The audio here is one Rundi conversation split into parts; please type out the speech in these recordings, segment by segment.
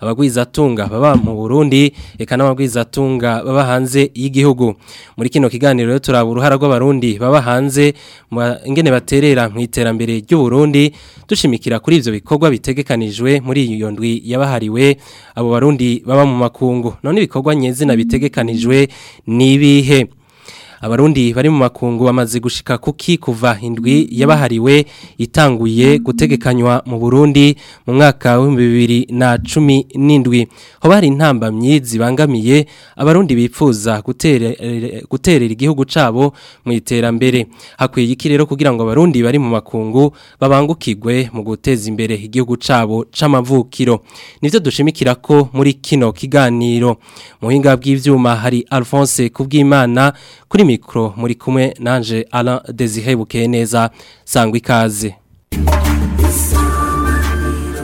abagwizatunga baba mu Burundi eka n'abagwizatunga baba hanze y'igihugu muri kino kiganiro rero turaba uruhara rw'abarundi baba hanze ingene baterera mu iterambere ry'u Burundi dushimikira kuri ivyo bikorwa bitegekanijwe muri iyo ndwi yabahariwe abo barundi baba mu makungu none ibikorwa nyezina bitegekanijwe ni ibihe abarundi bari mu makungu bamaze gushika kuki kuva indwi yabahariwe itanguye gutegekanywa mu Burundi mu mwaka wa 2017 ho bari intambamye zibangamiye abarundi bipfuza guterera igihugu cabo mu iterambere hakwiye iki rero kugira ngo abarundi bari mu makungu babangukigwe mu guteza imbere igihugu cabo c'amavukiro nivyo dushimikira ko muri kino kiganiro muhinga bw'ivyuma hari Alphonse kubwimana kuri mikoro muri kumwe nanje ara dezihebukeye neza sangu ikaze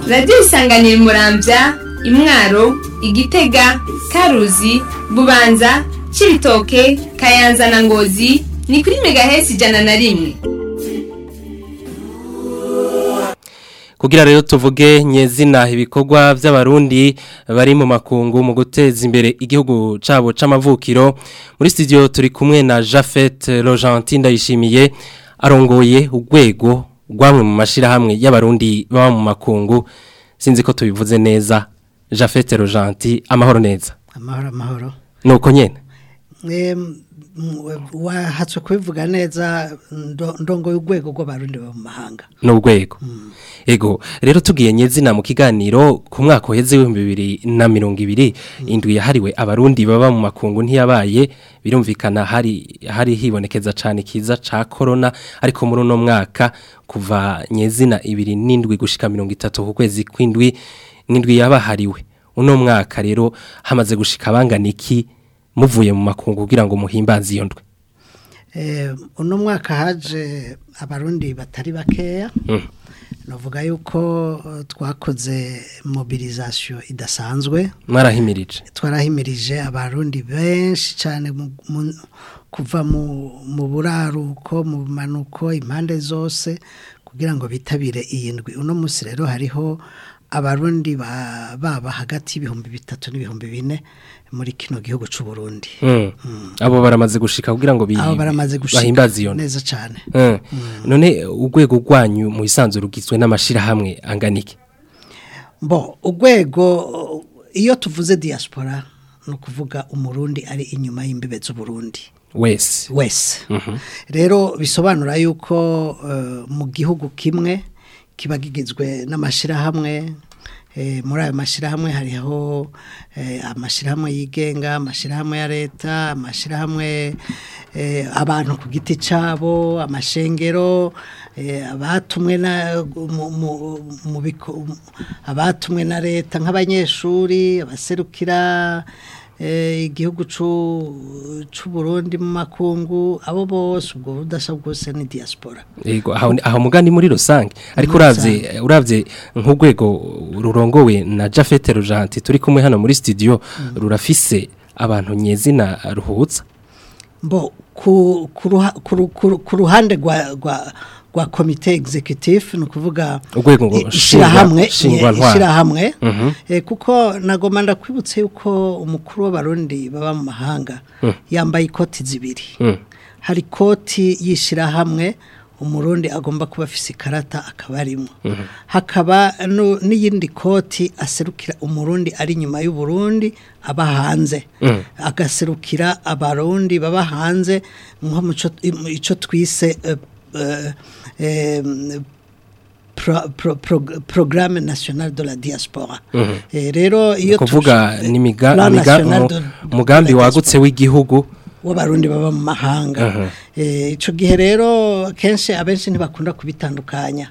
Radio isanganiye murambya imwaro igitega karuzi bubanza kiritoke kayanza na ngozi ni kuri megahesi ijana na rimwe kugira rero tuvuge nyezina ibikorwa by'abarundi bari mu makungu mu guteza imbere igihugu cyabo c’amavukiro muri studio turi kumwe na Jafet Rogentin ndayishimiye arongoye urwego rwamwe mu mashyirahamwe y'abarundi baba mu makungu sinzi ko tubivuze neza Jafet Rogentin amahoro neza amahoro amahoro nuko nyene wahatse kubivuga neza ndongo y'urwego rw'abarundi baba mu mahanga ni urwego mm. ego rero tugiye nyezina mu kiganiro ku mwaka uheze w'ibihumbi bibiri na mirongo ibiri mm. indwi yahariwe abarundi baba mu makungu ntiyabaye birumvikana hari hari hibonekeza cyane kiza cya korona ariko muri uno mwaka kuva nyezina ibiri n'indwi gushika mirongo itatu ku kwezi kw'indwi n'indwi yabahariwe uno mwaka rero hamaze gushika bangana iki muvuye mu makungu kugira ngo muhimbaze iyo ndwe eh, uno mwaka haje abarundi batari bakeya mm. navuga yuko twakoze mobilizasiyo idasanzwe mwarahimirije twarahimirije abarundi benshi cyane kuva mu buraruko mu manuko impande zose kugira ngo bitabire iyi ndwi uno munsi rero hariho abarundi baba hagati ibihumbi bitatu n'ibihumbi bine muri kino gihugu cy'u Burundi mm. mm. abo baramaze gushika kugira ngo bahimbaze neza cyane mm. none urwego rwanyu mu isanzure rugizwe n'amashyirahamwe anganike bo urwego iyo tuvuze diaspora ni ukuvuga umurundi ari inyuma y'imbibe z'uburundi wese wese mhm. rero bisobanura yuko eh, mu gihugu kimwe kibagigizwe kigizwe n'amashyirahamwe Eh, muri ayo mashyirahamwe hariho eh, amashyirahamwe yigenga amashyirahamwe ya leta amashyirahamwe eh, abantu ku giti cyabo amashengero abatumwe na leta nk'abanyeshuri abaserukira Eh, igihugu Burundi mu makungu abo bose ubwo budasa ni diaspora aho mugani muri rusange ariko urabye eh, nk'urwego rurongowe na jafete rujanti turi kumwe hano muri studio mm. rurafise abantu nyezina ruhutsa ku ruhande rwa rwa komite executive ni ukuvuga ishyirahamwe ishyirahamwe mhm. eh, kuko nagomba ndakwibutse yuko umukuru w'abarundi baba mu mahanga mm. yambaye ikoti zibiri mm. hari koti yishirahamwe umurundi agomba kuba afise ikarata akaba arimo mhm. hakaba n'iyindi koti aserukira umurundi ari nyuma y'uburundi aba hanze mm. agaserukira abarundi baba hanze muco icyo twise eh, eh, eh, pro, pro, pro, programme nationale de la diaspora mm -hmm. eh, rero iyo kuvuga ni umugambi wagutse w'igihugu w'abarundi baba mu mahanga mhm. eh, icyo gihe rero kenshi abenshi ntibakunda kubitandukanya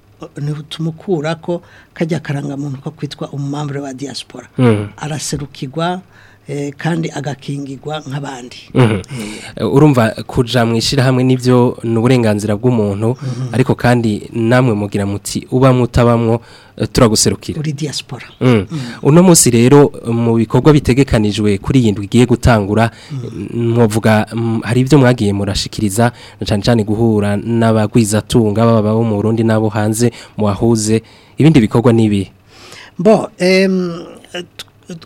ntitumukura ko kajya karangamuntu ko kwitwa umumambure wa diaspora mm. araserukirwa Eh, kandi agakingirwa nk'abandi mhm. eh, urumva kuja mu ishyirahamwe n'ibyo ni uburenganzira bw'umuntu mhm. ariko kandi namwe mugira muti uba utabamwo eh, turaguserukira kuri diaspora mm. mhm. uno munsi rero mu bikorwa bitegekanijwe kuri iyi ndwi igiye gutangura mm, mwavuga mm, hari ibyo mwagiye murashikiriza cyane cyane guhura n'abagwizatunga baba bo mu Burundi nabo hanze muwahuze ibindi bikorwa n'ibi bo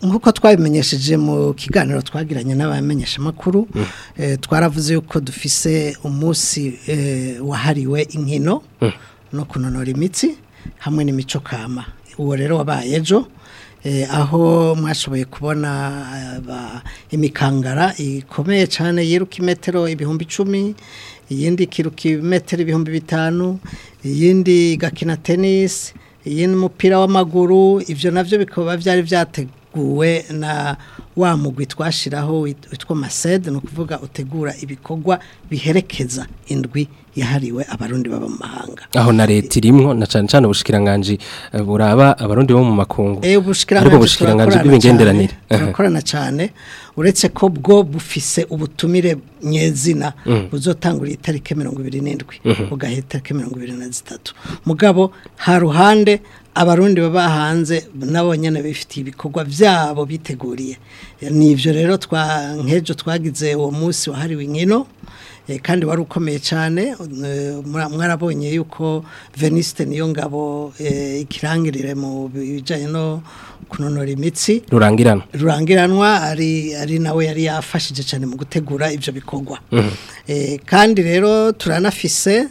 nk'uko twabimenyesheje mu kiganiro twagiranye n'abamenyeshamakuru mm. eh, twaravuze yuko dufise umunsi eh, wahariwe inkino mm. no kunonora imitsi hamwe n'imico kama uwo rero wabaye ejo eh, aho mwashoboye kubona imikangara ikomeye cyane yiruka imetero ibihumbi icumi iyindi ikiruka imetero ibihumbi bitanu iyindi gakina tenisi iyindi umupira w'amaguru ibyo nabyo bikaba byari byateguwe Guwe na wa mugwi twashiraho witwa Maced ni ukuvuga utegura ibikorwa biherekeza indwi yahariwe abarundi baba mu mahanga aho na leta irimwo na cyane cyane ubushikiranganji eh, buraba abarundi bo mu makungu eh ubushikiranganji bw'imigenderanire turakorana cyane uretse ko bwo bufise ubutumire nyezina mm. buzotangura itariki 27 mm-hmm. bugahita itariki 23 mugabo ha ruhande abarundi baba hanze nabo nyene bifitiye ibikorwa byabo biteguriye nivyo rero twa nkejo twagize uwo munsi wahariwe inkino Eh, kandi wari ukomeye cyane eh, mwarabonye yuko veniste niyo ngabo eh, ikirangirire mu bijyanye no kunonora imitsi rurangiranwa rurangiranwa ari nawe yari yafashije cyane mu gutegura ibyo bikorwa mhm. kandi rero turanafise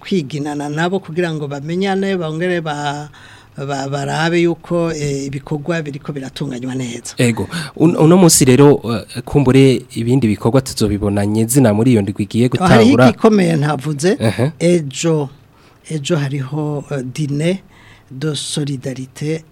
kwiginana nabo kugira ngo bamenyane bongere ba barabe yuko eh, ibikorwa biriko biratunganywa neza ego uno munsi rero eh, kumbure ibindi bikorwa tuzobibonanye zina muri iyo ndwigiye gutahura hariho igikomeye ntavuze ejo ejo hariho eh, dine de solidarite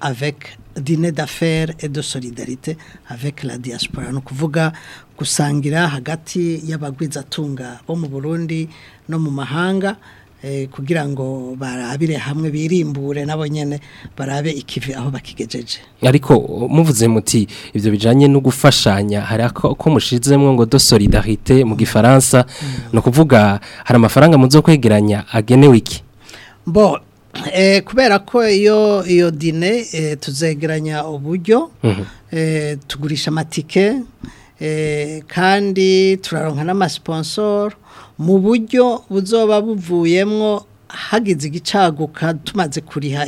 avec dine d'affaires et de solidarite avec la diaspora no kuvuga gusangira hagati y'abagwizatunga bo mu Burundi no mu mahanga Eh, kugira ngo barabire hamwe birimbure nabo nyene barabe ikivi aho bakigejeje ariko muvuze muti ibyo bijanye no gufashanya hari ko mushizemwe ngo do solidarité mu gifaransa mm. no kuvuga hari amafaranga muzokwegeranya agenewe iki bo eh, kubera ko iyo iyo dine eh, tuzegeranya uburyo mhm. tugurisha amatike kandi turaronka n'amasiponsoro mu buryo buzoba buvuyemo hagize igicaguka tumaze kuriha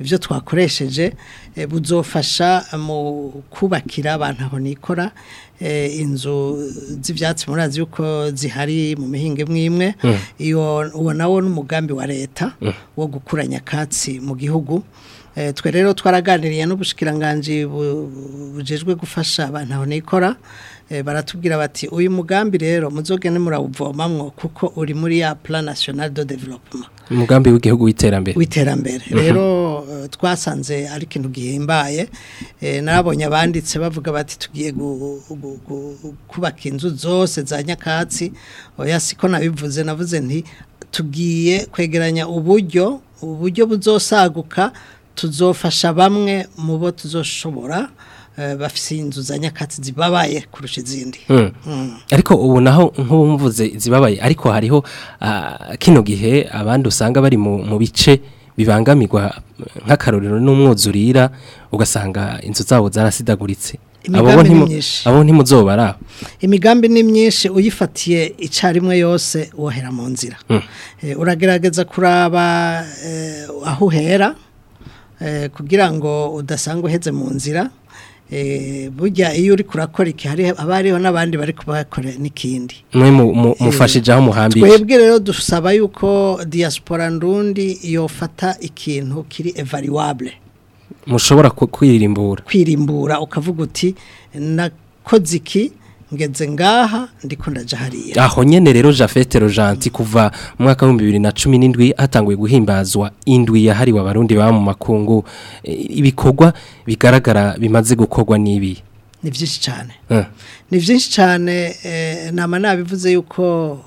ibyo twakoresheje eh, buzofasha mu kubakira abantu aho nikora eh, inzu z'ibyatsi murazi yuko zihari mu mihinga imwe imwe mm. uwo nawo n'umugambi wa leta mm. wo gukura nyakatsi mu gihugu Eh, twe rero twaraganiriye n'ubushikiranganji bujejwe gufasha abantu abonikora eh, baratubwira bati uyu mugambi rero muzoge muzogene murawuvomamwo kuko uri muri ya plan national de development umugambi w'igihugu w'iterambere w'iterambere mhm. rero eh, twasanze ari ikintu gihimbaye narabonye abanditse bavuga bati tugiye kubaka inzu zose za nyakatsi oya siko nabivuze navuze nti tugiye kwegeranya uburyo uburyo buzosaguka tuzofasha bamwe mu bo tuzoshobora eh, bafite inzu za nyakatsi zibabaye kurusha izindi hmm. Hmm. ariko ubu naho nk'ubumvuze zibabaye ariko hariho ah, kino gihe abandi usanga bari mu bice bibangamirwa nk'akarorero n'umwuzurira ugasanga inzu zabo zarasidaguritse abo ntimuzobara imigambi ni myinshi uyifatiye icyarimwe yose wohera mu nzira hmm. eh, uragerageza kuraba eh, aho uhera Eh, kugira ngo udasanga uheze mu nzira eh, burya iyo uri kurakora iki haba abariho n'abandi bari kubakora n'ikindi eh, mufashije aho muhambiriye twebwe rero dusaba yuko diaspora ndundi yofata ikintu kiri evariwabure mushobora kwirimbura kwirimbura ukavuga uti nakoze iki ngeze ngaha ndiko ndaja hariya aho nyene rero Jafete Rojanti kuva mwaka 2017 hatanguye guhimbazwa indwi yahariwe abarundi ba mu makungu ibikorwa bigaragara bimaze gukorwa nibi ni byinshi cyane eh. ni byinshi cyane eh, nama nabivuze yuko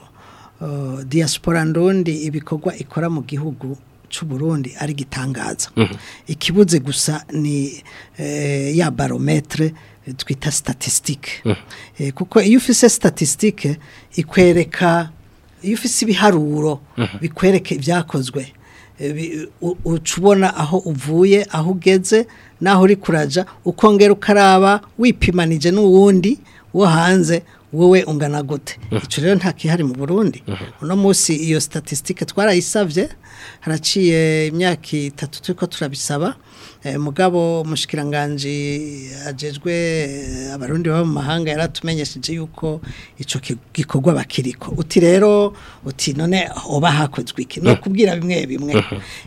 diaspora ndundi ibikorwa ikora mu gihugu cy'u Burundi ari gitangaza mhm. ikibuze gusa ni eh, ya barometre twita statistique mm. eh, kuko iyo ufise statistique eh, ikwereka iyo ufise ibiharuro mm. bikwereka ibyakozwe eh, ucubona aho uvuye aho ugeze n'aho uri kuraja ukongera ukaraba wipimanije n'uwundi wo hanze wowe ungana gute mm. icyo rero nta kihari mu burundi mm-hmm. uno munsi iyo statistique twarayisabye haraciye imyaka itatu turi ko turabisaba Eh, mugabo umushikiranganji ajejwe eh, abarundi baba mu mahanga yaratumenyesheje yuko ico gikorwa bakiriko uti rero uti none oba hakozwe iki no kubwira bimwe bimwe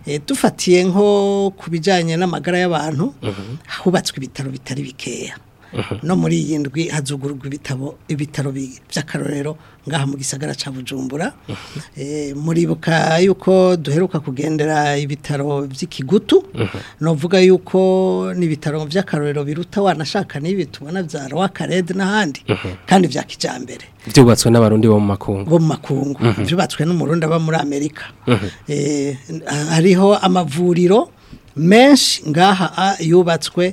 eh, dufatiye nko ku n'amagara y'abantu hubatswe ibitaro bitari bikeya no muri iyi ndwi hazugururwa ibitabo ibitaro by'akarorero ngaha mu gisagara cya bujumbura eh, muribuka yuko duheruka kugendera ibitaro by'ikigutu novuga yuko n'ibitaro by'akarorero biruta wanashaka n'ibi tubona bya rowa karede n'ahandi kandi bya kijyambere byubatswe n'abarundi bo mu makungu bo mu makungu byubatswe uhuh. n'umurundi aba muri amerika uhuh. eh, hariho amavuriro menshi ngaha yubatswe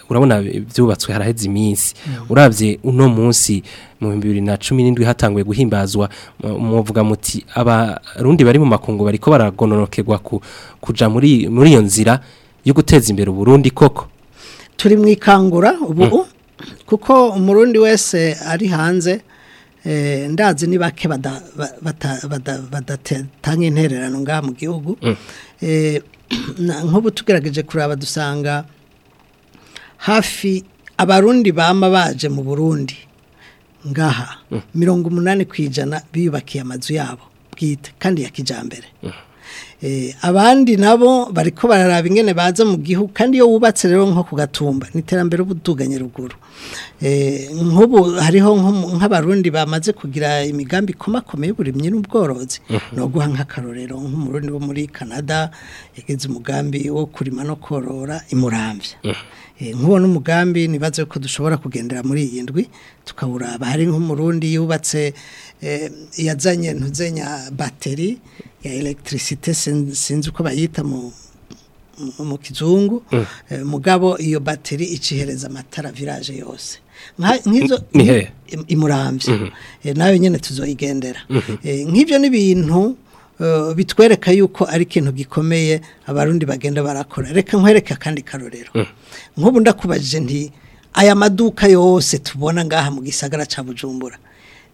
urabona byubatswe haraheze iminsi mm. urabye uno munsi mu bibiri na cumi n'indwi hatanguye guhimbazwa muvuga muti abarundi bari mu makungu bariko baragonorokegwa kuja muri iyo nzira yo guteza imbere uburundi koko turi mwikangura ikangura ubu mm. kuko umurundi wese ari hanze eh, ndazi nibake bake intererano nga mu gihugu mm. eh, nk'ubu tugerageje kuraba dusanga hafi abarundi bama baje mu burundi ngaha mm. mirongo umunani ku biyubakiye amazu yabo bwite kandi yakijambere kijyambere Eh, abandi nabo bariko bararaba ingene baza mu gihugu kandi iyo wubatse rero nko ku gatumba n'iterambere ubutuganye ruguru eh, nk'ubu hariho nk'abarundi bamaze kugira imigambi ikomakomeye y'uburimyi n'ubworozi mhm. ni uguha nk'akarorero nk'umurundi wo muri canada yagize umugambi wo kurima no korora imurambya mhm. Eh, nk'uwo n'umugambi nibaze ko dushobora kugendera muri iyi ndwi tukawuraba hari nk'umurundi yubatse eh, yazanye ntuzenya bateri ya elegitirisite sinzi uko bayita mu mu kizungu mm. eh, mugabo iyo bateri icihereza amatara viraje yose nk'izo imurambye mm-hmm. nawe nyine tuzoyigendera mm-hmm. nk'ibyo ni’bintu Eh, bitwereka yuko ari ikintu gikomeye abarundi bagenda barakora reka nkwereka kandi karorero mm. nk'ubu ndakubajije nti aya maduka yose tubona ngaha mu gisagara cya bujumbura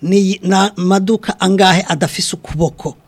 ni na maduka angahe adafise ukuboko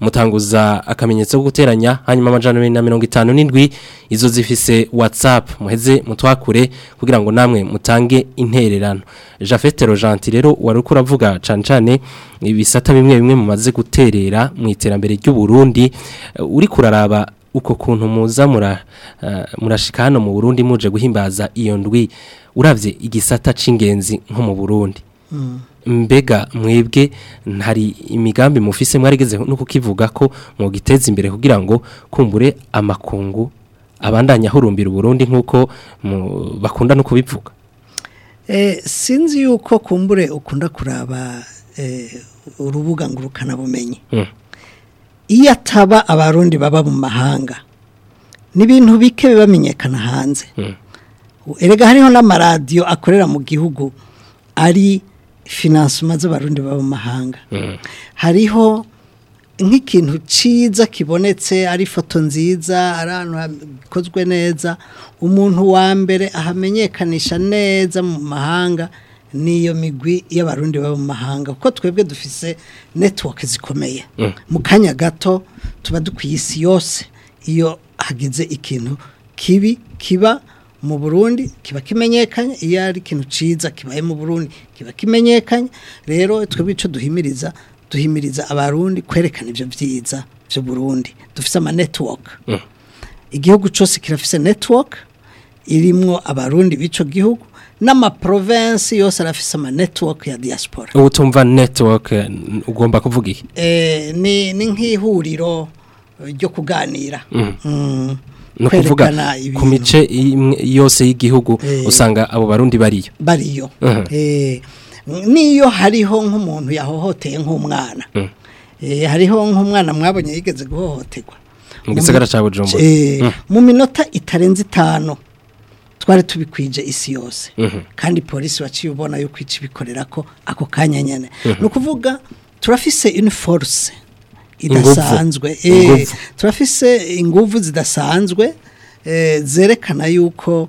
mutanguza akamenyetso guteranya hanyuma amajana 257 izo zifise WhatsApp muheze mutwakure kugira ngo namwe mutange intererano jafete rojanti rero wari uko uravuga ibisata bimwe bimwe mumaze guterera mu iterambere ry’u Burundi eh, uri kuraraba uko kuntu muza eh, murashika hano mu burundi muje guhimbaza iyo ndwi urabye igisata cy'ingenzi nko mu burundi mm. mbega mwebwe hari imigambi mufise mwarigeze no kukivuga ko mugiteza imbere kugira ngo kumbure amakungu abandanya ahurumbira uburundi nk'uko bakunda no kubivuga eh, sinzi yuko kumbure ukunda kuraba eh, urubuga ngurukana bumenyi hmm. iyo ataba abarundi baba mu mahanga n'ibintu bike bibamenyekana hanze hmm. erega hariho n'amaradiyo akorera mu gihugu ari finansoma z'abarundi baba mu mahanga hmm. hariho nk'ikintu cyiza kibonetse ari foto nziza ari ahantu hakozwe neza umuntu wa mbere ahamenyekanisha neza mu mahanga n'iyo migwi y'abarundi baba mu mahanga kuko twebwe dufise netiwake zikomeye mm. mu kanya gato tuba dukwiye isi yose iyo hagize ikintu kibi kiba mu burundi kiba kimenyekanye iyo ari ikintu cyiza kibaye mu burundi kiba kimenyekanye rero twebwe icyo duhimiriza duhimiriza abarundi kwerekana ibyo byiza byo burundi dufite network mm. igihugu cyose kirafite network irimo abarundi b'icyo gihugu n'amaprovensi yose arafise network ya diaspora ubu network ugomba kuvuga iki eh, ni nk'ihuriro ryo kuganira mm. Mm. no kuvuga ku mice yose y'igihugu eh. usanga abo barundi bariyo bariyo mm-hmm. eh, n'iyo hariho nk'umuntu yahohoteye nk'umwana hmm. eh, hariho nk'umwana mwabonye yigeze guhohoterwa mu gisagara cya bujumbura eh, hmm. mu minota itarenze itanu twari tubikwije isi yose hmm. kandi polisi waciye ubona yo kwica ibikorera ko ako kanya nyine ni ukuvuga turafise iniforuse idasanzwe eh, turafise inguvu zidasanzwe zerekana yuko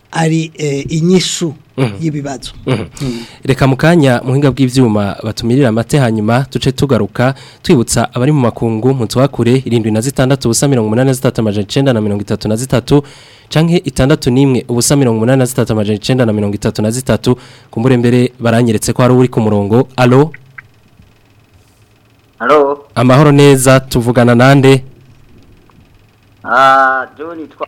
ari eh, inyishu mhm. y'ibibazo mhm. Hmm. reka mu kanya muhinga bw'ibyuma batumirira amate hanyuma duce tugaruka twibutsa abari mu makungu mu tuhakure irindwi na zitandatu ubusa mirongo umunani na mirongo itatu na zitatu canke itandatu n'imwe ubusa mirongo umunani na mirongo itatu na zitatu kumbure mbere baranyeretse ko hari uri ku murongo alo amahoro neza tuvugana nande ah John twa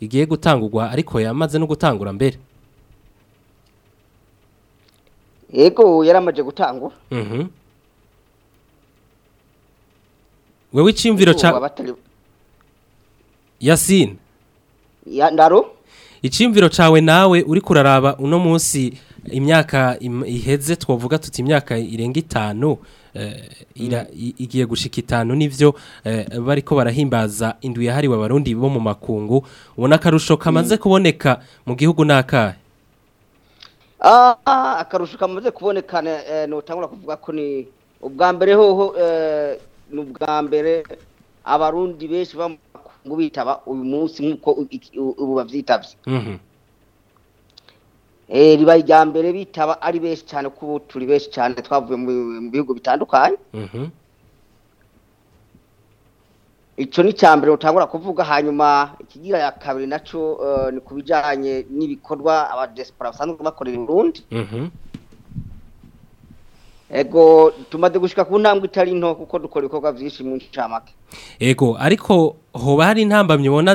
igiye gutangurwa ariko yamaze no gutangura mbere yego yaramaje gutangura mm-hmm. wewe icyumviro cya yasine ndaro icyumviro cyawe nawe uri kuraraba uno munsi imyaka iheze twavuga tuti imyaka irenga itanu eh, mm. igiye gushika itanu nibyo eh, bari ko barahimbaza indu yahariwe abarundi bo mu makungu ubona akarusho kamaze mm. kuboneka mu gihugu n'akahe Ah, akarusho kamaze kuboneka eh, ntutangura kuvuga ko ni ubwa mbere hoho eh, ni ubwa mbere abarundi benshi ngo bitaba uyu munsi nk'uko ubu babyitabye mhm. eh, riba irya mbere bitaba ari benshi cyane kuko turi benshi cyane twavuye mu bihugu bitandukanye mhm. icyo ni icya mbere utangura kuvuga hanyuma ikigira ya kabiri nacyo eh, ni ku bijyanye n'ibikorwa abadesipora basanzwe bakorera i burundi mhm. ego tumaze gushyika ku ntambwe itari nto kuko dukora ibikorwa byinshi mu ncamake ego ariko hoba hari intambamyi ubona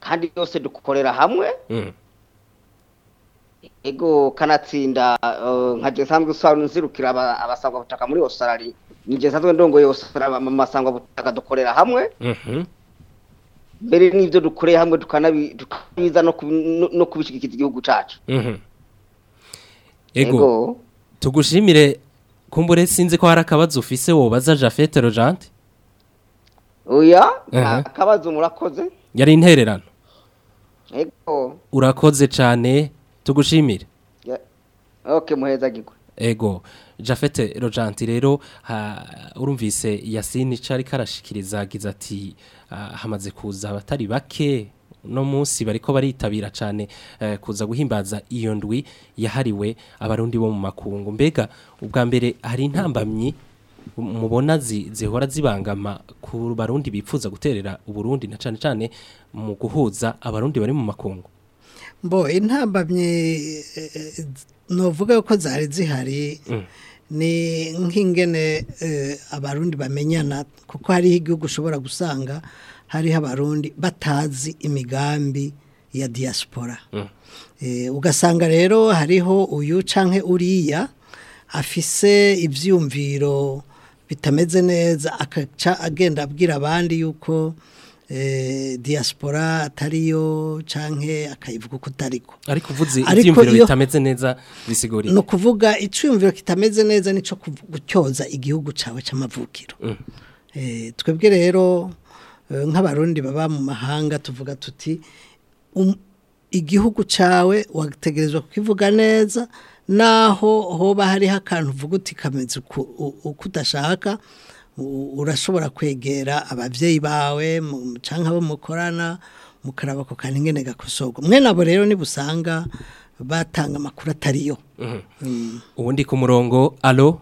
kandi yose dukorera hamwe mm. ego kanatsinda eh, nkaje nsanzwe usaba nzirukira abasangwa butaka muri Australia nije nsanzwe ndongoye Australia mu masangwa butaka dukorera hamwe mhm. mbere n'ibyo dukoreye hamwe tukanabiza no kubishigikiza igihugu cacu mhm. ego tugushimire kumbure sinzi ko hari akabazo ufise wobaza Jafet Rojante oya akabazo murakoze yari intererano ego urakoze cyane tugushimire oke muhezagirwe ego jafete rojanti rero urumvise yasini cari karashikiriza giza ati ah, hamaze kuza abatari bake no munsi bariko baritabira cyane eh, kuza guhimbaza iyo ndwi yahariwe abarundi bo mu makungu mbega ubwa mbere hari intambamyi mubona zihora zibangama ku barundi bipfuza guterera uburundi na cyane cyane mu guhuza abarundi bari mu makungu mbo intambamye eh, novuga ko zari zihari mm. ni nk'ingene eh, abarundi bamenyana kuko hariho igihugu ushobora gusanga hariho abarundi batazi imigambi ya diaspora mm. eh, ugasanga rero hariho uyu canke uriya afise ibyumviro bitameze neza akaca agenda abwira abandi yuko diaspora atariyo canke akayivuga kutariko utariko ariko uvuze icyumviro bitameze neza bisigurira ni ukuvuga icyumviro kitameze neza nicyo gutyoza igihugu cyawe cy'amavukiro mm. twebwe rero nk'abarundi baba mu mahanga tuvuga tuti um, igihugu cyawe wategerezwa kuvuga neza naho hoba hariho akantu uvuga uti kameze uko udashaka urashobora kwegera ababyeyi bawe cyangwa abo mukorana mukaraba ako kantu ingene gakosorwa mwene abo rero nibusanga batanga amakuru atariyo mhm. mm. ubundi ku murongo alo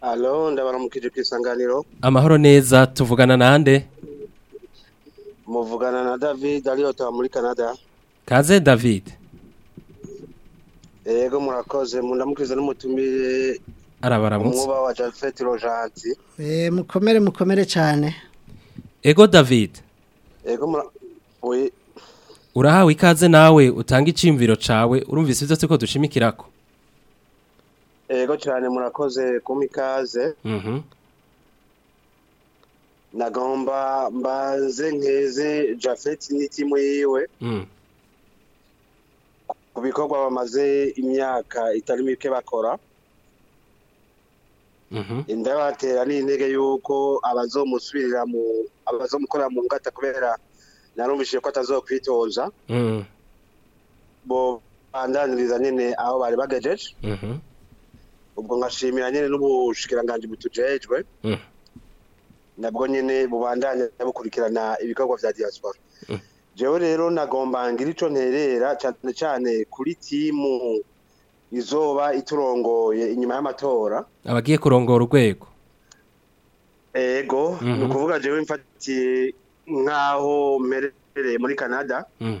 alo ndabaramukije ku amahoro neza tuvugana nande muvugana na david ariyota muri canada kaze david yego murakoze mundamukiriza n'umutumire arabaramutse umwuba wa Janfete Rojanti eh mukomere mukomere cyane Ego David Ego oye Urahawe ikaze nawe utanga icimviro cawe urumvise ivyo tuko ko Ego cyane murakoze kumikaze Mhm nagomba mbanze nkeze jafeti n'itimu yiwe mm. ku bikorwa bamaze imyaka itari mike bakora Mhm. ndabatera n'intege y'uko abazomusubirira mu abazomukorera mu ngata kubera narumvishije ko atazokwitoza mhm. bo bandaniriza nyine aho bari bagejeje mhm. ubwo ngashimira nyine n'ubushikiranganji butujejwe nabwo nyine bubandanya bukurikirana ibikorwa vya diaspora jewe rero nagomba ngira ico nterera cyane cyane kuri timu izoba iturongoye inyuma y'amatora abagiye kurongora urwego ego mhm. ni ukuvuga jewe mfatiye nk'aho mperereye muri canada mhm.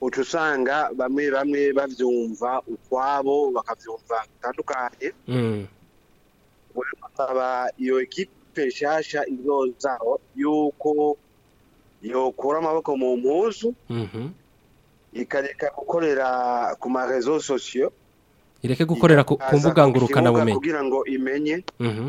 uca usanga bamwe bamwe babyumva ukwabo bakabyumva bitandukanye mm. bakaba iyo ekipe nshyashya izozaho y'uko yokura amaboko mu mpuzu mm-hmm. ikareka gukorera ku marezo sosiyo ireke gukorera ku mbuga ngurukanabumenyi kugira ngo imenye mhm.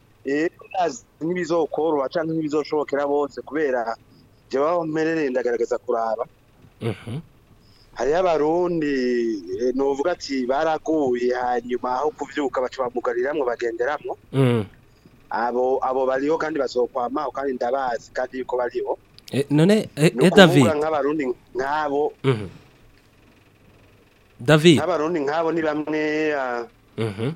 ntibizokoroha cyangwa ntibizoshobokera bose kubera jya baho ndagaragaza kuraba mhm. hariho abarundi eh, nuvuga ati baraguye hanyuma aho kubyuka baca bamugariramwo bagenderamwo abo abo bariho kandi bazokwamaho kandi ndabazi kandi yuko bariho eh, none eh, eh David nk'abarundi nk'abo david nk'abarundi nk'abo ni bamwe ah, mhm.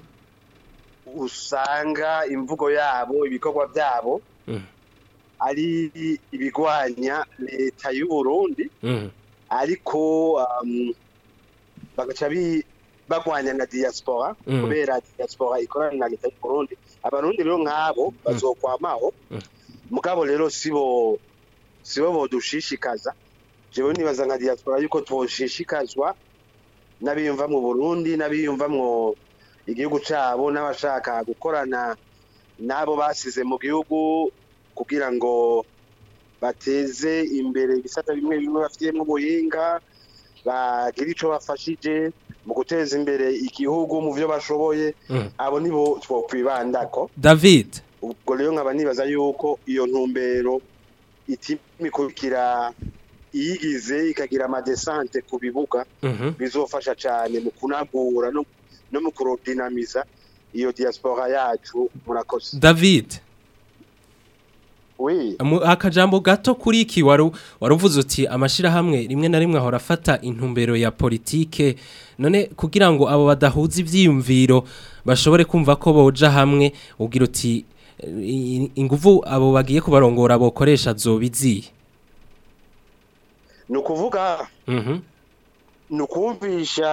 usanga imvugo yabo ibikorwa byabo mhm. ari ibigwanya leta y'uburundi mhm. ariko um, bagaca bagwanya na diaspora kubera diaspora ikorana na leta y'uburundi abarundi rero nk'abo bazokwamaho mugabo rero sibo sibo bodushishikaza jewe nibaza nka diaspora yuko twoshishikazwa n'abiyumva mu burundi n'abiyumva mu igihugu cyabo n'abashaka gukorana n'abo basize mu gihugu kugira ngo bateze imbere ibisata bimwe bimwe bafitemo ubuhinga bagira icyo bafashije mu guteza imbere igihugu mu byo bashoboye hmm. abo nibo twakwibanda ko david ubwo rero nkaba nibaza yuko iyo ntumbero itimikurikira yigize ikagira amadesante ku bibuga mhm. bizofasha cyane mu kunagura no mu kurodinamiza iyo diaspora yacu murakoze david akajambo gato kuri iki waruvuze uti amashyirahamwe rimwe na rimwe ahora afata intumbero ya politike none kugira ngo abo badahuza ibyiyumviro bashobore kumva ko boja hamwe ugira uti ingufu abo bagiye kubarongora bokoresha zoba ni ukuvuga mhm. ni ukumvisha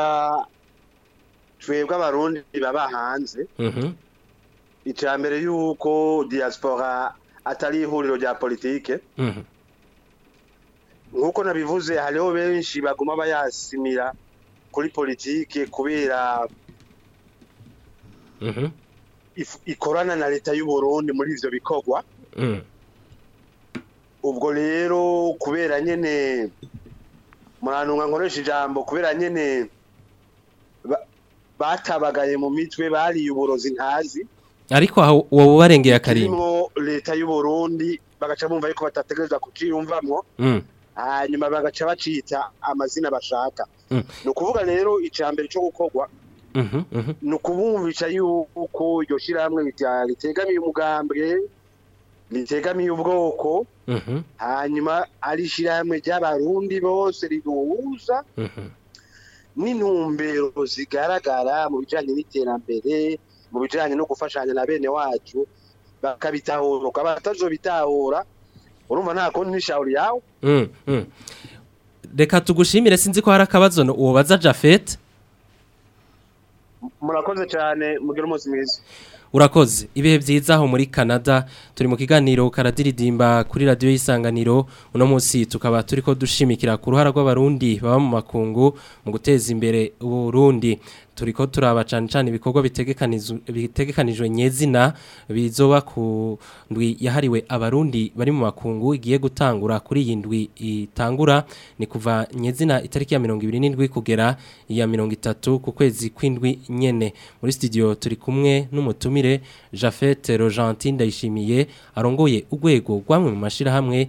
twebwe abarundi baba hanze mhm. icya y'uko diaspora atari ihuriro rya politike mhm. nk'uko nabivuze hariho benshi baguma bayasimira kuri politike kubera ikorana na leta y'u Burundi muri ibyo bikogwa ubwo rero kubera nyine murantunga nkoresha ijambo kubera nyine batabagaye mu mitwe bariye uburozi ntazi ariko wowe ubarengeye akarimbo leta y'u Burundi bagaca bumva ariko batategereza kuciyumvamo mm. hanyuma bagaca bacita amazina bashaka mm. ni ukuvuga rero icambere cyo gukogwa mm-hmm, mm-hmm. ni ukubumvisha yuko iryo shyirahamwe ritegamiye umugambwe ritegamiye ubwoko mm-hmm. hanyuma ari ishyirahamwe ry'abarundi bose riduhuza mm-hmm. n'intumbero zigaragara mu bijyanye n'iterambere mu bijyanye no gufashanya na bene wacu bakabitahura ukaba batajobitahura urumva nta konti n'ishahuri yawe mm-hmm. reka tugushimire sinzi ko hari akabazo uwo baza jafete murakoze cyane mugire umunsi mwiza urakoze ibihe byiza aho muri canada turi mu kiganiro karadiridimba kuri radiyo y'isanganiro uno munsi tukaba turi ko dushimikira ku ruhara rw'abarundi baba mu makungu mu guteza imbere uburundi turiko turaba cyane cyane ibikorwa bitegekanijwe nyezina bizoba ku ndwi yahariwe abarundi bari mu makungu igiye gutangura kuri iyi ndwi itangura ni kuva nyezina itariki ya mirongo ibiri n'indwi kugera ya mirongo itatu ku kwezi kw'indwi nyene muri studio turi kumwe n'umutumire Jafete Rogentin Ndayishimiye arongoye urwego gwamwe mu mashirahamwe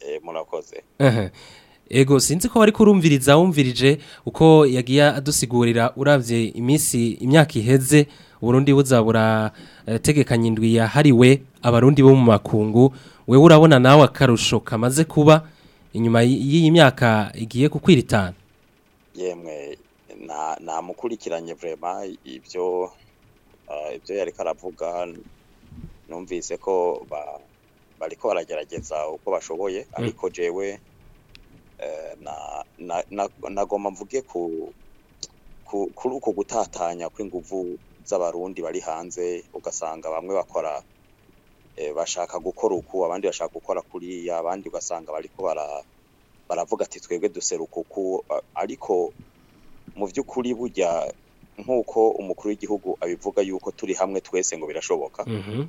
eh, murakoze ego sinzi ko wari kurumviriza wumvirije uko yagiye adusigurira urabye iminsi imyaka iheze uburundi buzabura eh, tegekanye indwi yahariwe abarundi bo mu makungu we urabona nawe akarusho kamaze kuba inyuma y'iyi myaka igiye kukwiritana yemwe namukurikiranye vurema ibyo eh, ibyo yari karavuga numvise ko bari ko baragerageza uko bashoboye mm. ariko jewe eh, nagomba mvuge kuri uko gutatanya kw'inguvu z'abarundi bari hanze ugasanga bamwe bakora eh, bashaka gukora uku abandi bashaka gukora kuriya abandi ugasanga bariko bara baravuga ati twebwe duseruka uku ariko mu by'ukuri burya nk'uko umukuru w'igihugu abivuga yuko turi hamwe twese ngo birashoboka mhm.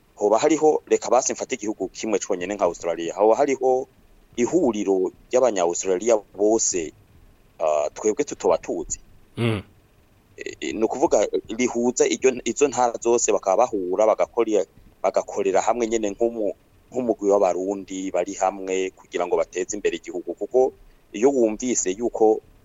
hoba hariho reka basi igihugu kimwe cyonyine nka Australia hoba hariho ihuriro ry'abanyawustraliya bose ah, twebwe tutoba tuzi hmm. eh, ni ukuvuga rihuza izo ntara zose bakaba bahura bagakorera hamwe nyine nk'umugwi w'abarundi bari hamwe kugira ngo bateze imbere igihugu kuko iyo wumvise yuko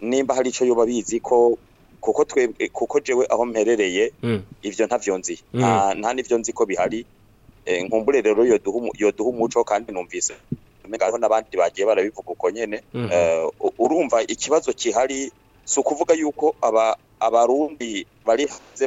nimba hari icyo yuba bizi ko kuko twe kuko jewe aho mperereye mm. ibyo ntabyo nzi mm. nta n'ibyo nzi ko bihari eh, nkumbure rero yoduha umuco kandi numvise hariho n'abandi bagiye barabivuga uko nyine mm. urumva ikibazo gihari si ukuvuga yuko aba abarundi bari hanze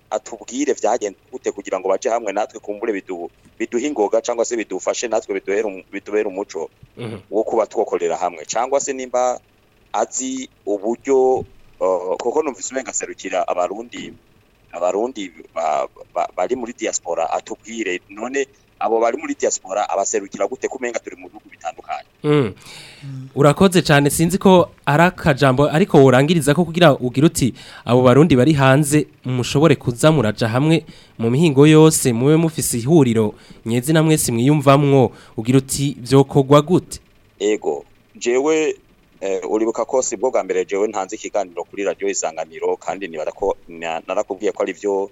atubwire byagenze gute kugira ngo baje hamwe natwe kumbure biduha ingoga cyangwa se bidufashe natwe um, bitubere umuco mhm. wo kuba twokorera hamwe cyangwa se nimba azi uburyo kuko numvise umenga serukira abarundi abarundi bari muri diaspora atubwire none abo bari muri diaspora abaserukira gute kumenga turi mu bihugu bitandukanye hmm. urakoze cyane sinzi ko arakajambo ariko urangiriza ko kugira ugira uti abo barundi bari hanze mushobore kuza hamwe mu mihingo yose muwe mufisi ihuriro nyezi namwe simwiyumvamwo ugira uti byokogwa gute ego jewe eh, uribuka ko si bwa mbere jewe ntanze ikiganiro kuri radiyo isanganiro kandi nibara ko narakubwiye ko ari byo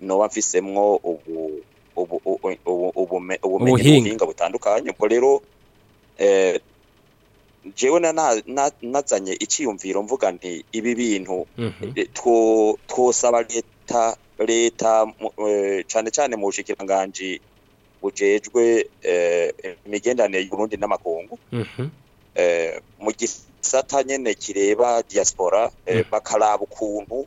noba mfisemwo ubu ubumenyi mu buhinga butandukanye ubwo rero eh, njyewe nazanye icyiyumviro mvuga nti ibi bintu mhm. eh, twosaba leta leta eh, cyane cyane mu bushikiranganji bujejwe imigenderanire y'uburundi n'amakungu mhm. mu gisata nyine kireba diaspora mhm. bakaraba ukuntu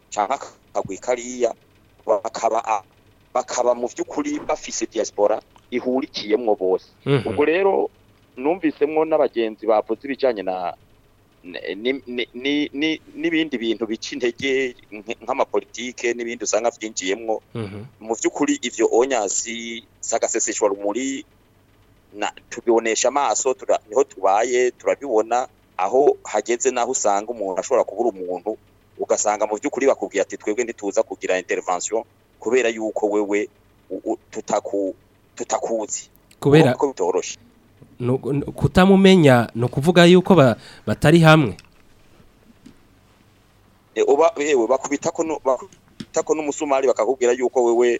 cyangwa akagwi kariya bakaba mu by'ukuri bafise diaspora ihurikiyemo bose mhm. ubwo rero numvisemo n'abagenzi bavuze ibijyanye na n'ibindi bintu bica intege nk'amapolitike n'ibindi usanga byinjiyemo mhm. mu by'ukuri ibyo onyasi zagaseseshwa rumuri tubibonesha amaso niho tubaye turabibona aho hageze n'aho usanga umuntu ashobora kubura umuntu ugasanga mu by'ukuri bakubwira ati twebwe ntituza kugira intervention kubera yuko wewe tutaku tutakuzi kubera ko bitoroshye kutamumenya no kuvuga yuko batari hamwe e, bakubita ko n'umusumari bakakubwira yuko wewe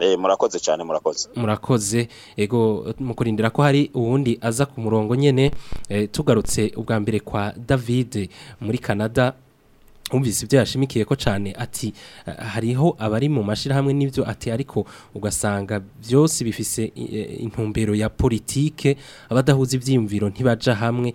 eh murakoze cyane murakoze murakoze ego mukurindira ko hari uwundi aza ku murongo nyene eh, tugarutse ubwa mbere kwa David muri Canada umvise ibyo yashimikiye ko cyane ati eh, hariho abari mu mashyirahamwe n'ibyo ati ariko ugasanga byose bifise e, intumbero ya politike abadahuza ibyiyumviro ntibaja hamwe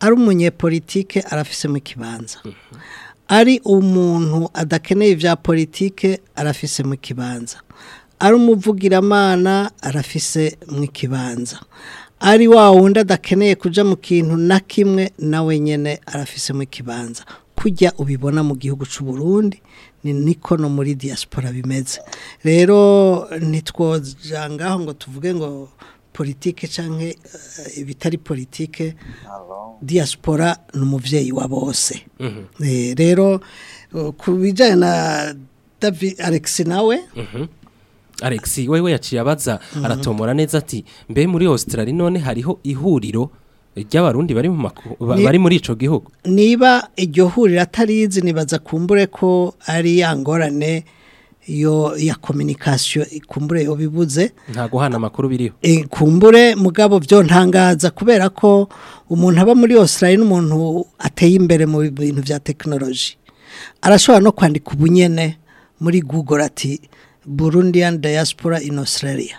ari umunyepolitike mu kibanza ari umuntu adakeneye ibya politike mu kibanza ari umuvugiramana arafise mu ikibanza ari wa wundi adakeneye kujya mu kintu na kimwe na wenyine arafise mu kibanza kujya ubibona mu gihugu cy'u Burundi ni niko no muri diaspora bimeze rero ntitwojangaho ngo tuvuge ngo politike cyangwa eh, ibitari politike diaspora ni wa bose mhm. eh, rero eh, ku bijyanye na david alex nawe mhm. alex wewe yaciye abaza mhm. aratomora neza ati mbe muri Australia none hariho ihuriro ry'abarundi bari mu bari muri ico gihugu niba iryo huriro atarizi nibaza kumbure ko ari yangorane yo ya communication kumbure yo bibuze nta guhana amakuru biriho e, kumbure mugabo byo ntangaza kubera ko umuntu aba muri Australia n'umuntu ateye imbere mu bintu bya technology arashobora no kwandika ubunyene muri google ati burundian diaspora in australia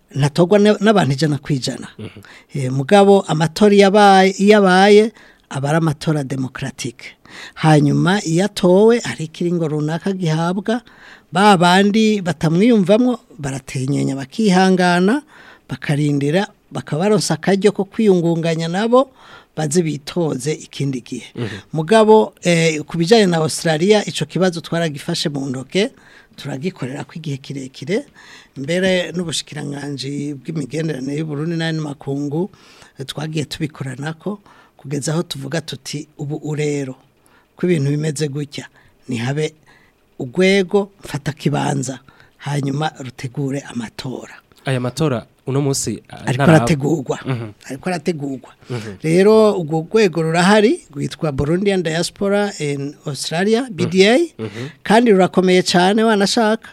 natogwa n'abantu ijana kwijana mm-hmm. mugabo amatora iyo yabaye aba ari amatora demokaratike hanyuma iyo atowe hari ikiringo runaka gihabwa ba bandi batamwiyumvamo baratenyenya bakihangana bakarindira bakabaronsa akaryo ko kwiyungunganya nabo baze bitoze ikindi gihe mhm. mugabo eh, ku bijyanye na Australia icyo kibazo twaragifashe mu ntoke turagikorera ko igihe kirekire mbere n'ubushikiranganji bw'imigenderanire y'uburundi n'ayandi makungu twagiye tubikorana ko kugeza aho tuvuga tuti ubu urero ko ibintu bimeze gutya ni habe ugwego mfata kibanza hanyuma rutegure amatora aya matora uno munsi eh, mhm. ariko arategurwa ariko mhm. arategurwa rero urwo rwego rurahari rwitwa Burundian Diaspora in Australia mhm. BDA kandi rurakomeye cyane wanashaka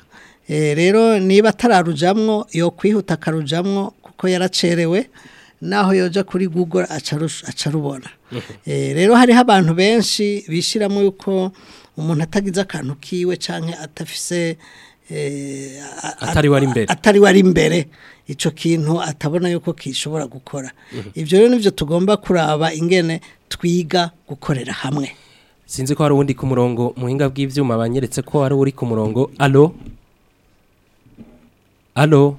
eh, rero niba atararujamwo yo kwihuta karujamwo kuko yaracerewe naho yoja kuri google acarubona eh, rero hariho abantu benshi bishyiramo yuko umuntu atagize akantu kiwe cyangwa atafise eh, atari wari imbere icyo kintu atabona yuko kishobora gukora ibyo rero nibyo tugomba kuraba ingene twiga gukorera hamwe sinzi ko hari uwundi ku murongo muhinga bw'ibyuma banyeretse ko hari uri ku murongo alo alo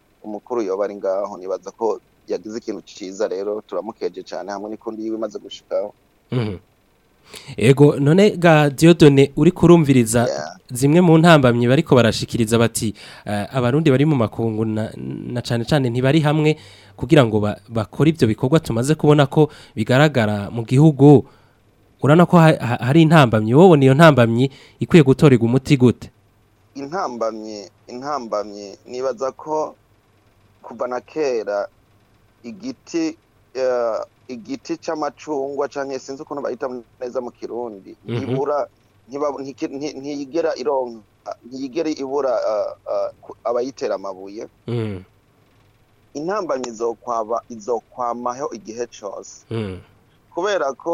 umukuru yoba ari ngaho nibaza ko yagize ikintu cyiza rero turamukeje cyane hamwe n'ikundi yiwe imaze gushikaho mhm. ego none ga Diodone uri kurumviriza zimwe mu ntambamyi bariko barashikiriza bati eh, abarundi bari mu makungu na cyane cyane ntibari hamwe kugira ngo bakore ibyo bikorwa tumaze kubona ko bigaragara mu gihugu urana ko hari intambamye wowe niyo ntambamyi ikwiye gutorerwa umuti gute intambamyi intambamyi nibaza ko kuva na kera igiti eh, igiti cy'amacungwa cyangwa sinzi ukuntu bahita neza mu kirundi mhm. ibura ntiyigera ironka ntiyigera ibura abayitera amabuye mhm. intambamyi izokwamaho igihe cyose mhm. kubera ko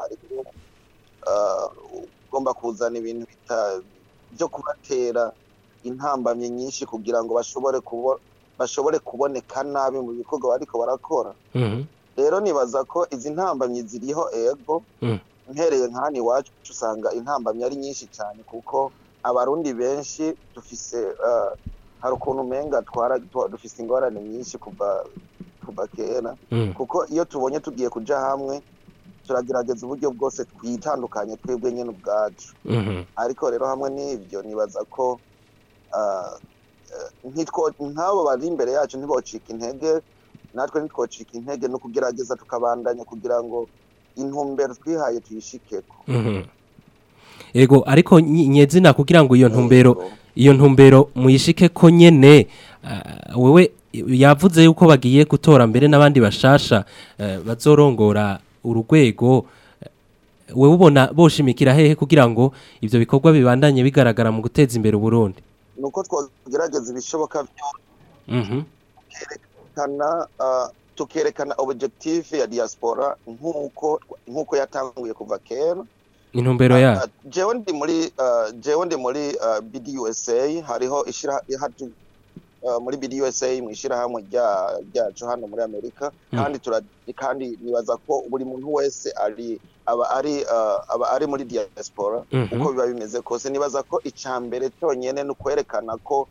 hariho uh, ugomba kuzana ibintu byo kubatera intambamyi nyinshi kugira ngo bashobore kubona bashobore kuboneka nabi mu bikorwa ariko barakora mhm. rero nibaza ko izi ntambamyi ziriho ego mpereye mhm. nk'ahano iwacu usanga intambamyi ari nyinshi cyane kuko abarundi benshi dufise eh, hari ukuntu umenga dufise ingorane nyinshi kuva kera mhm. kuko iyo tubonye tugiye kujya hamwe turagerageza uburyo bwose twitandukanye twebwe nyine ubwacu ariko rero hamwe n'ibyo nibaza ko eh, nk'abo bari imbere yacu ntibocika intege natwe ntitwocika intege no kugerageza tukabandanya kugira ngo intumbero twihaye tuyishikeko mhm. yego ariko nyezina kugira ngo iyo ntumbero iyo ntumbero muyishike ko nyene eh, wowe yavuze yuko bagiye gutora mbere n'abandi bashasha eh, bazorongora urwego eh, wowe ubona boshimikira hehe kugira ngo ibyo bikorwa bibandanye bigaragara mu guteza imbere uburundi ni uko twagerageza ibishoboka byose mhm. tukerekana uh, tukerekana ya diaspora nk'uko nk'uko yatanguye kuva kera intumbero uh, yayo uh, jewe ndi muri jewe ndi muri bdusa hariho Uh, muri BDUSA mu ishyirahamwe ryacu hano muri amerika hmm. kandi kandi nibaza ko buri muntu wese ari aba ari uh, aba ari muri diaspora hmm. uko biba bimeze kose nibaza ko icya mbere cyonyine ni ukwerekana ko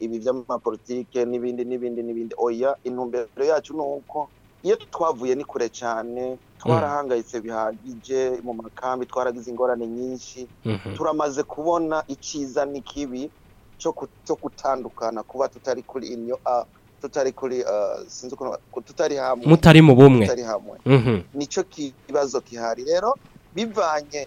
ibi by'amapolitike n'ibindi n'ibindi n'ibindi oya intumbero yacu ni uko iyo twavuye ni kure cyane twarahangayitse mm. bihagije mu makambi twaragize ingorane nyinshi mhm. turamaze kubona icyiza n'ikibi cyo kutandukana kuba tutari kuri inyo a tutari kuri uh, sinzi ukuntu tutari hamwe mutari mu bumwe tutari hamwe mhm. nicyo kibazo kihari rero bivanye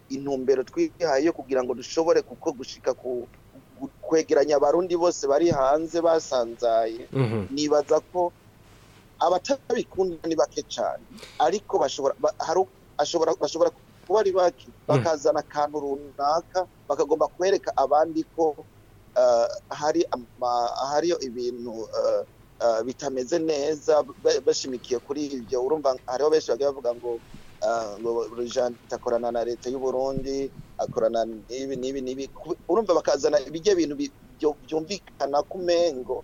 intumbero twihaye yo kugira ngo dushobore kuko gushika ku kwegeranya abarundi bose bari hanze basanzaye mhm. nibaza ko abatabikunda ni bake cyane ariko bashobora kuba ari bake mhm. bakazana akantu runaka bakagomba kwereka abandi ko eh, hari hariyo ibintu eh, eh, bitameze neza bashimikiye kuri ibyo urumva hariho benshi bavuga ngo jean akorana na leta y'uburundi akorana n'ibi n'ibi n'ibi urumva bakazana ibijya bintu byumvikana ku mengo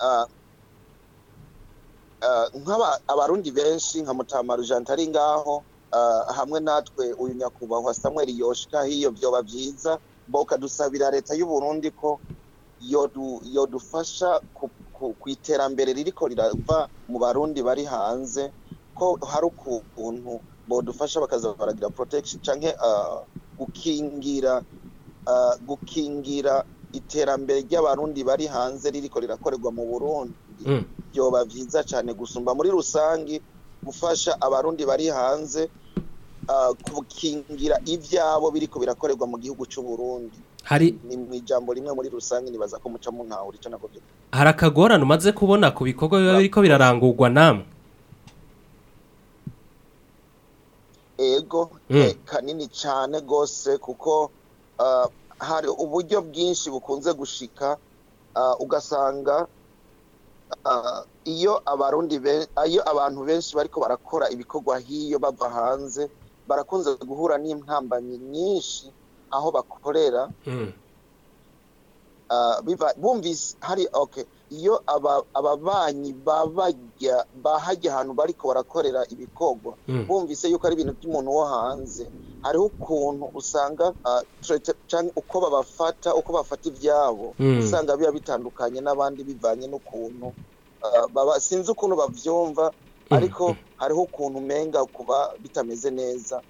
ah, nk'aba abarundi benshi nka mutamaru jean ari ngaho ah, hamwe natwe uyu nyakubahwa Samuel yoshika hiyo byoba byiza boka dusabira leta y'u Burundi ko yodufasha ku iterambere ririko rirava mu barundi bari hanze ko hari ukuntu bodufasha bakaza baragira protection canke uh, gukingira uh, gukingira iterambere ry'abarundi bari hanze ririko rirakorerwa mu Burundi byoba mm. byiza cyane gusumba muri rusange gufasha abarundi bari hanze uh, gukingira ibyabo biriko birakorerwa mu gihugu cy'u Burundi hari ni mu ijambo rimwe muri rusange nibaza ko muca mu ntawe urico nago hari akagorane umaze kubona ku bikorwa biba biriko birarangurwa namwe ego hmm. eh, kanini cyane rwose kuko ah, hari uburyo bwinshi bukunze gushika ah, ugasanga ah, iyo abarundi iyo abantu benshi bariko barakora ibikorwa hiyo bava hanze barakunze guhura n'intambanyi nyinshi aho bakorera hmm. Ah, bumvise hari iyo ababanyi babajya bahajya ahantu bariko barakorera ibikorwa hmm. bumvise yuko ari ibintu by'umuntu wo hanze hariho ukuntu usanga ah, uko babafata uko bafata ibyabo hmm. usanga biba bitandukanye n'abandi bivanye n'ukuntu ah, sinzi ukuntu babyumva hmm. ariko hariho ukuntu umenga kuba bitameze neza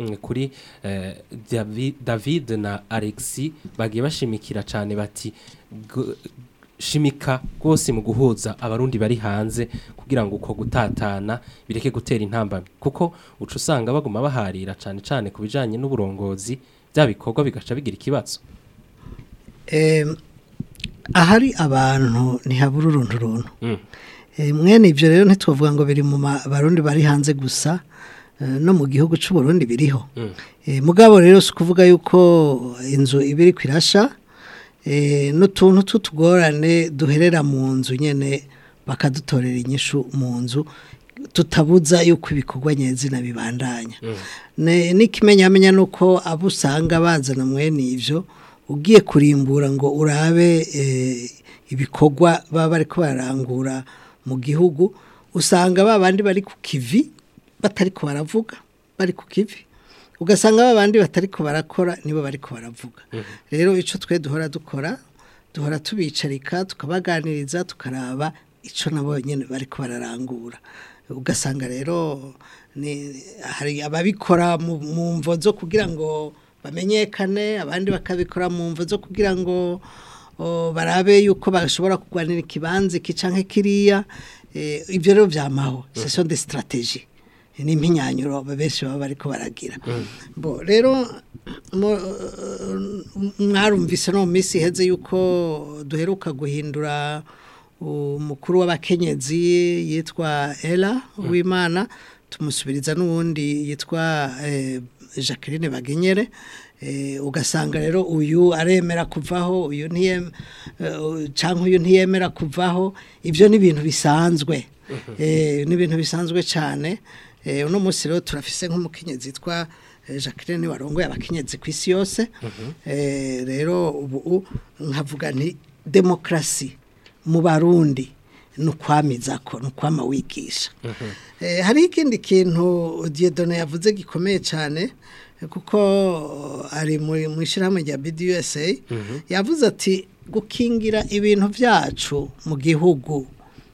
mm, kuri eh, david na alexi bagiye bashimikira cyane bati shimika rwose mu guhuza abarundi bari hanze kugira ngo uko gutatana bireke gutera intambamyi kuko uca usanga baguma baharira cyane cyane ku bijyanye n'uburongozi byabikorwa bikorwa bigaca bigira ikibazo ahari abantu ntihabura uruntu runtu mm. mwene ibyo rero ntitwavuga ngo biri mu barundi bari hanze gusa eh, no mu gihugu cy’u cy'uburundi biriho mm. eh, mugabo rero si ukuvuga yuko inzu ibiri iri Eh, n'utuntu tw'utugorane duherera mu nzu nyine bakadutorera inyishu mu nzu tutabuza yuko ibikorwa nyezina bibandanya mm. n'ikimenyamenya ni uko abo usanga bazana mwene ibyo ugiye kurimbura ngo urabe eh, ibikorwa baba bari kubarangura mu gihugu usanga ba bandi bari ku kivi batari kubaravuga bari ku kivi ugasanga babandi batari ko barakora nibo bari ko baravuga rero icyo twe duhora dukora duhora tubicarika tukabaganiriza tukaraba icyo nabo nyine bari ko bararangura ugasanga rero hari ababikora mu mvo zo kugira ngo bamenyekane abandi bakabikora mu mvo zo kugira ngo barabe yuko bashobora kurwanira ikibanza iki kiriya eh, ibyo rero byamaho session de sitarategi n'impinyanyuro benshi baba bari kubaragira mm. rero mwarumvise no mu minsi yuko duheruka guhindura umukuru w'abakenyezi yitwa era mm. w'imana tumusubiriza n'uwundi yitwa eh, jacqueline bagenyere eh, ugasanga rero uyu aremera kuvaho uyu eh, cyangwa uyu ntiyemera kuvaho ibyo ni ibintu bisanzwe mm-hmm. ni ibintu bisanzwe cyane Eh, uno munsi rero turafise nk'umukenyezi yitwa eh, jacqueline warongoye abakenyezi ku isi yose mhm. eh, rero ubu nkavuga nti demokarasi mu barundi ni ukwamiza ko ni ukwama wigisha mhm. hariho ikindi kintu diyedone yavuze gikomeye cyane kuko ari mu ishyirahamwe rya bidi usa mhm. yavuze ati gukingira ibintu byacu mu gihugu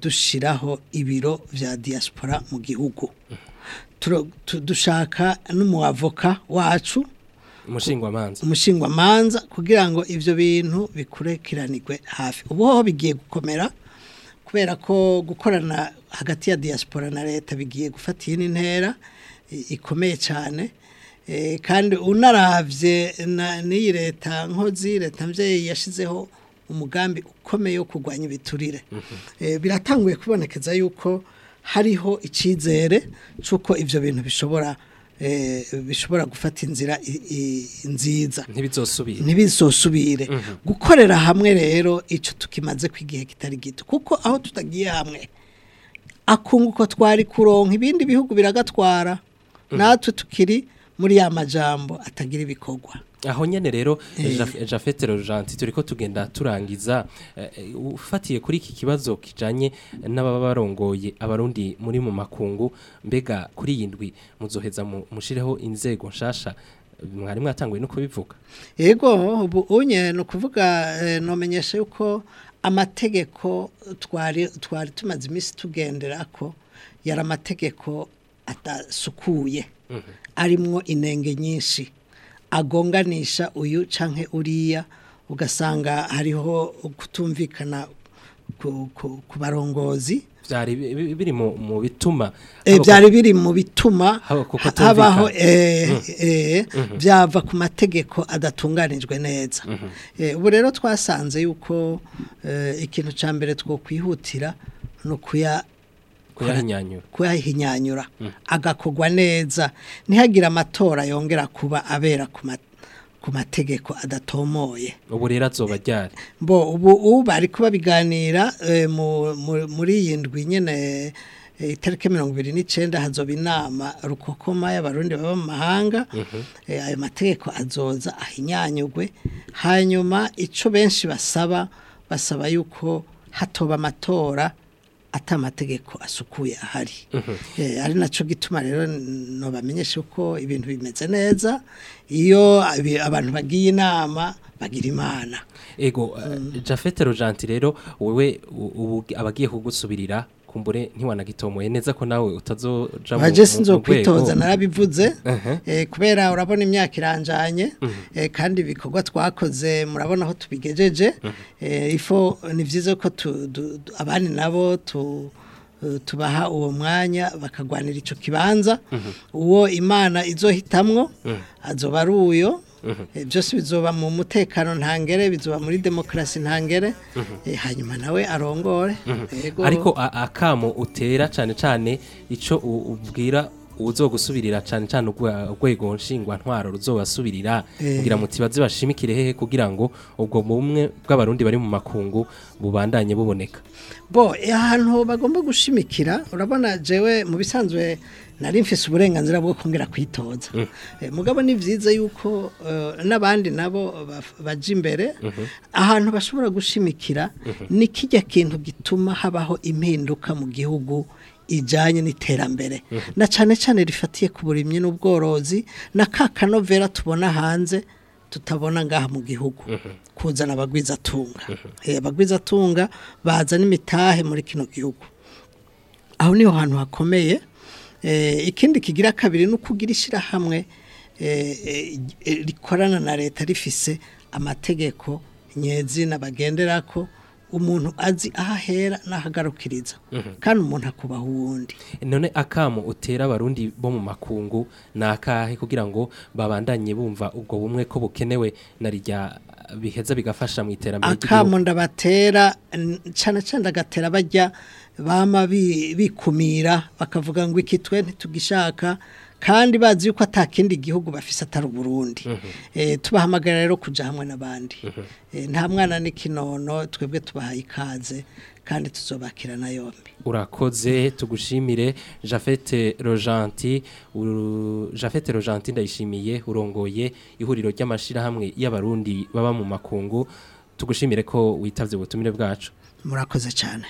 dushyiraho ibiro bya diaspora mu gihugu mhm. dushaka n'umuavoka wacu umushingwa umushingwamanza kugira ngo ibyo bintu bikurekiranirwe hafi ubu bigiye gukomera kubera ko gukorana hagati ya diaspora na leta bigiye gufatiye n'intera ikomeye cyane e, kandi unaravye n'iyi leta nkozi leta mvyeyi yashizeho umugambi ukomeye wo kurwanya ibiturire mhm. e, biratanguye kubonekeza yuko hariho icyizere cy'uko ibyo bintu bishobora Eh, bishobora gufata inzira nziza ntibizosubire mhm. gukorera hamwe rero icyo tukimaze kw'igihe kitari gito kuko aho tutagiye hamwe akunguko twari kuronka ibindi bihugu biragatwara mhm. natwe tukiri muri ya majambo atagira ibikorwa aho nyine rero eh. jafete rojanti turi tugenda turangiza eh, eh, ufatiye kuri iki kibazo kijyanye n'ababa barongoye abarundi muri mu makungu mbega kuri iyi ndwi muzoheza mushireho inzego nshasha mwari mwatanguye no kubivuga yego unye ni ukuvuga nomenyesha yuko amategeko twari twari tumaze iminsi tugendera ko yari amategeko atasukuye mhm. arimo inenge nyinshi agonganisha uyu canke uriya ugasanga hariho kutumvikana ku barongozi byari eh, biri mu bituma byari biri mu bituma habaho byava eh, mm. eh, mm-hmm. ku mategeko adatunganijwe neza mm-hmm. ubu rero twasanze yuko ikintu cya mbere twokwihutira ni kuya kuyahinyanyura mm. agakorwa neza ntihagire amatora yongera kuba abera ku mategeko adatomoye ubu rero azoba ajyane bo ubu bari kubabiganira eh, muri iyi ndwi nyine eh, itariki mirongo ibiri inama rukokoma y'abarundi baba mu mahanga mhm. eh, ayo mategeko azonza ahinyanyugwe hanyuma icyo benshi basaba basaba yuko hatoba amatora ata amategeko asukuye ahari mhm. eh, ari nacyo gituma rero no ntubamenyeshe uko ibintu bimeze neza iyo abantu bagiye inama bagira imana ego eh, mm. jafete rojanti rero wowe abagiye kugusubirira kumbure ntiwanagitomoye neza ko nawe utazoja mu rwego sinzokwitoza narabivuze uh-huh. eh, kubera urabona imyaka iranjanye mm-hmm. eh, kandi ibikorwa twakoze murabona aho tubigejeje mm-hmm. eh, ifo ni byiza ko abandi nabo tu tubaha uwo mwanya bakagwanira icyo kibanza mm-hmm. uwo imana izohitamwo mm. azoba ari uyo Eh, byose bizuba mu mutekano ntangere bizuba muri demokarasi ntangere mhm. eh, hanyuma nawe arongore mhm. ariko akamo utera cyane cyane icyo ubwira uzogusubirira cyane cyane urwego nshingwantwaro ruzobasubirira eh. kugira ngo tibaze bashimikire hehe kugira ngo ubwo bumwe bw'abarundi bari mu makungu bubandanye buboneka bo ahantu bagomba gushimikira urabona jewe mu bisanzwe nari mfise uburenganzira bwo kongera kwitoza mm. eh, mugabo ni byiza yuko eh, n'abandi nabo baje imbere mm-hmm. ahantu bashobora gushimikira mm-hmm. ni kijya kintu gituma habaho impinduka mu gihugu ijyanye n'iterambere mm-hmm. na cyane cyane rifatiye ku burimyi n'ubworozi na ka tubona hanze tutabona ngaha mu gihugu kuzana abagwizatunga eh, abagwizatunga baza n'imitahe muri kino gihugu aho niho hantu hakomeye Eh, ikindi kigira kabiri ni uko ugira ishyirahamwe eh, eh, rikorana na leta rifise amategeko nyezina bagendera ko umuntu azi aho ahera n'ahagarukiriza mhm. kandi umuntu akubaha wundi none akamu utera abarundi bo mu makungu ni akahe kugira ngo babandanye bumva ubwo bumwe ko bukenewe na biheza bigafasha mu iterambere ry'igihugu akamu ndabatera cyane cyane agatera bajya bama bikumira bakavuga ngo iki twe ntitugishaka kandi bazi yuko atakindi gihugu bafise atari Burundi mhm. eh, tubahamagara rero kujya hamwe n'abandi mhm. eh, nta mwana n'ikinono twebwe tubahaye ikaze kandi tuzobakira na yombi urakoze tugushimire jafete rojanti jafete rojanti ndayishimiye urongoye ihuriro ry'amashyirahamwe y'abarundi baba mu makungu tugushimire ko witabye ubutumire bwacu murakoze cyane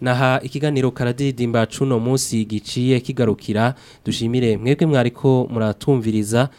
naha ikiganiro karadidimba cuno munsi giciye kigarukira dushimire mwebwe mwariko muratumviriza